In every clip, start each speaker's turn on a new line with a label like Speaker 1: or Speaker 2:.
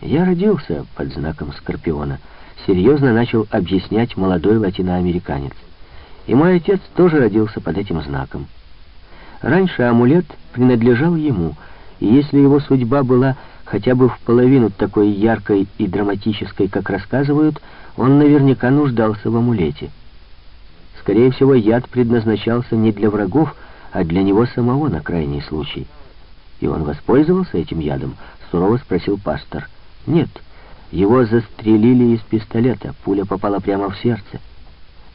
Speaker 1: Я родился под знаком Скорпиона. Серьезно начал объяснять молодой латиноамериканец. И мой отец тоже родился под этим знаком. Раньше амулет принадлежал ему, и если его судьба была хотя бы в половину такой яркой и драматической, как рассказывают, он наверняка нуждался в амулете. Скорее всего, яд предназначался не для врагов, а для него самого на крайний случай. И он воспользовался этим ядом? Сурово спросил пастор. Нет, его застрелили из пистолета, пуля попала прямо в сердце.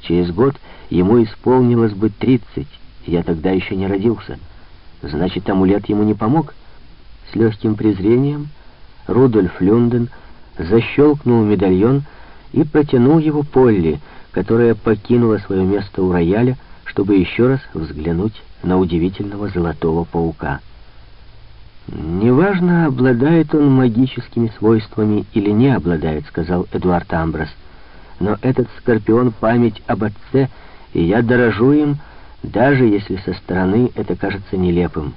Speaker 1: Через год ему исполнилось бы тридцать, я тогда еще не родился. Значит, амулет ему не помог? С легким презрением Рудольф Люнден защелкнул медальон и протянул его Полли, которая покинула свое место у рояля, чтобы еще раз взглянуть на удивительного золотого паука. «Неважно, обладает он магическими свойствами или не обладает», — сказал Эдуард Амброс. «Но этот скорпион — память об отце, и я дорожу им, даже если со стороны это кажется нелепым».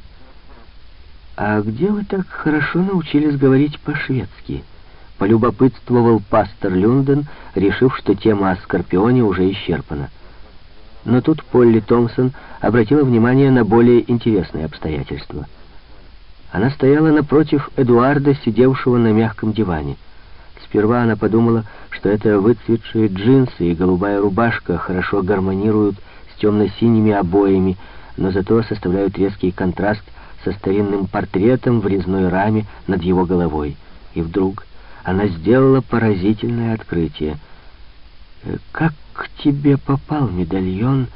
Speaker 1: «А где вы так хорошо научились говорить по-шведски?» — полюбопытствовал пастор Люнден, решив, что тема о скорпионе уже исчерпана. Но тут Полли Томпсон обратила внимание на более интересные обстоятельства — она стояла напротив Эдуарда, сидевшего на мягком диване. Сперва она подумала, что это выцветшие джинсы и голубая рубашка хорошо гармонируют с темно-синими обоями, но зато составляют резкий контраст со старинным портретом в резной раме над его головой. И вдруг она сделала поразительное открытие. «Э, «Как к тебе попал медальон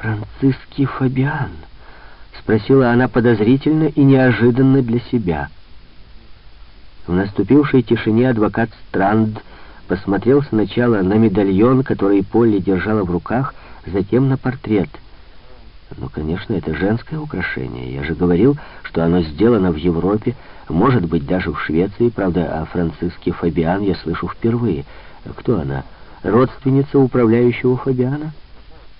Speaker 1: Франциски Фабиан?» — спросила она подозрительно и неожиданно для себя. В наступившей тишине адвокат Странд посмотрел сначала на медальон, который Полли держала в руках, затем на портрет. Ну, конечно, это женское украшение. Я же говорил, что оно сделано в Европе, может быть, даже в Швеции. Правда, о Франциске Фабиан я слышу впервые. Кто она? Родственница управляющего Фабиана?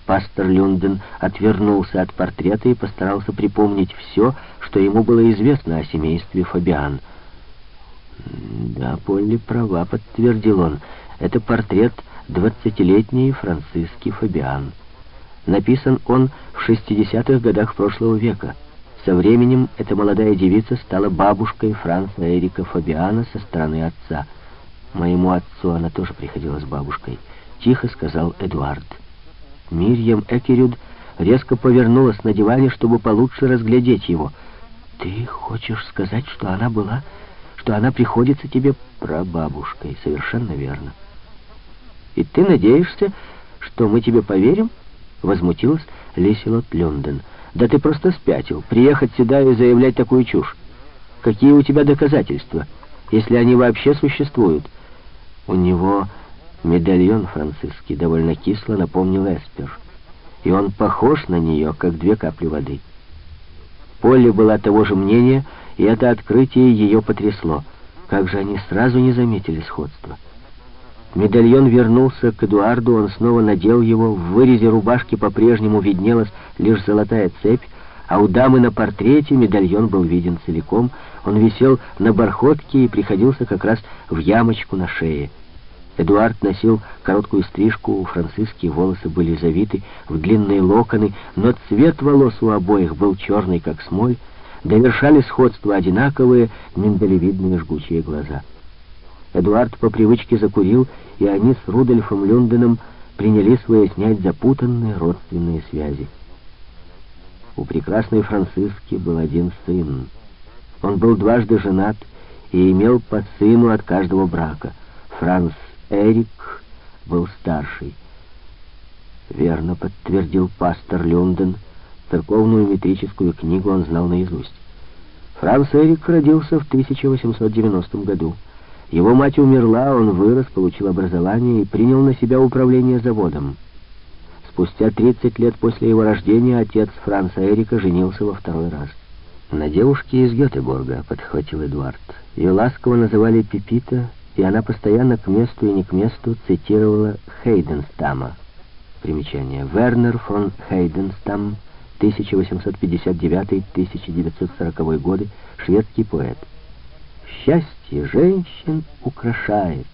Speaker 1: Пастор Люнден отвернулся от портрета и постарался припомнить все, что ему было известно о семействе Фабиан. «Да, Полли права», — подтвердил он. «Это портрет двадцатилетней Франциски Фабиан. Написан он в 60-х годах прошлого века. Со временем эта молодая девица стала бабушкой Франца Эрика Фабиана со стороны отца. Моему отцу она тоже приходилась бабушкой», — тихо сказал Эдуард. Мирьям Экерюд резко повернулась на диване, чтобы получше разглядеть его. «Ты хочешь сказать, что она была... что она приходится тебе прабабушкой?» «Совершенно верно». «И ты надеешься, что мы тебе поверим?» Возмутилась Лиселот Лондон. «Да ты просто спятил. Приехать сюда и заявлять такую чушь. Какие у тебя доказательства, если они вообще существуют?» «У него Медальон французский довольно кисло напомнил Эспер, и он похож на нее, как две капли воды. Полли была того же мнения, и это открытие ее потрясло. Как же они сразу не заметили сходства. Медальон вернулся к Эдуарду, он снова надел его, в вырезе рубашки по-прежнему виднелась лишь золотая цепь, а у дамы на портрете медальон был виден целиком, он висел на бархотке и приходился как раз в ямочку на шее. Эдуард носил короткую стрижку, у Франциски волосы были завиты в длинные локоны, но цвет волос у обоих был черный, как смоль, довершали сходство одинаковые миндалевидные жгучие глаза. Эдуард по привычке закурил, и они с Рудольфом Люнденом принялись выяснять запутанные родственные связи. У прекрасной Франциски был один сын. Он был дважды женат и имел по сыну от каждого брака. Франц Эрик был старший. Верно подтвердил пастор Люнден. Церковную метрическую книгу он знал наизусть. Франц Эрик родился в 1890 году. Его мать умерла, он вырос, получил образование и принял на себя управление заводом. Спустя 30 лет после его рождения отец Франца Эрика женился во второй раз. На девушке из Гетеборга, подхватил Эдуард. Ее ласково называли Пипита, и она постоянно к месту и не к месту цитировала Хейденстама. Примечание. Вернер фон Хейденстам, 1859-1940 годы, шведский поэт. Счастье женщин украшает.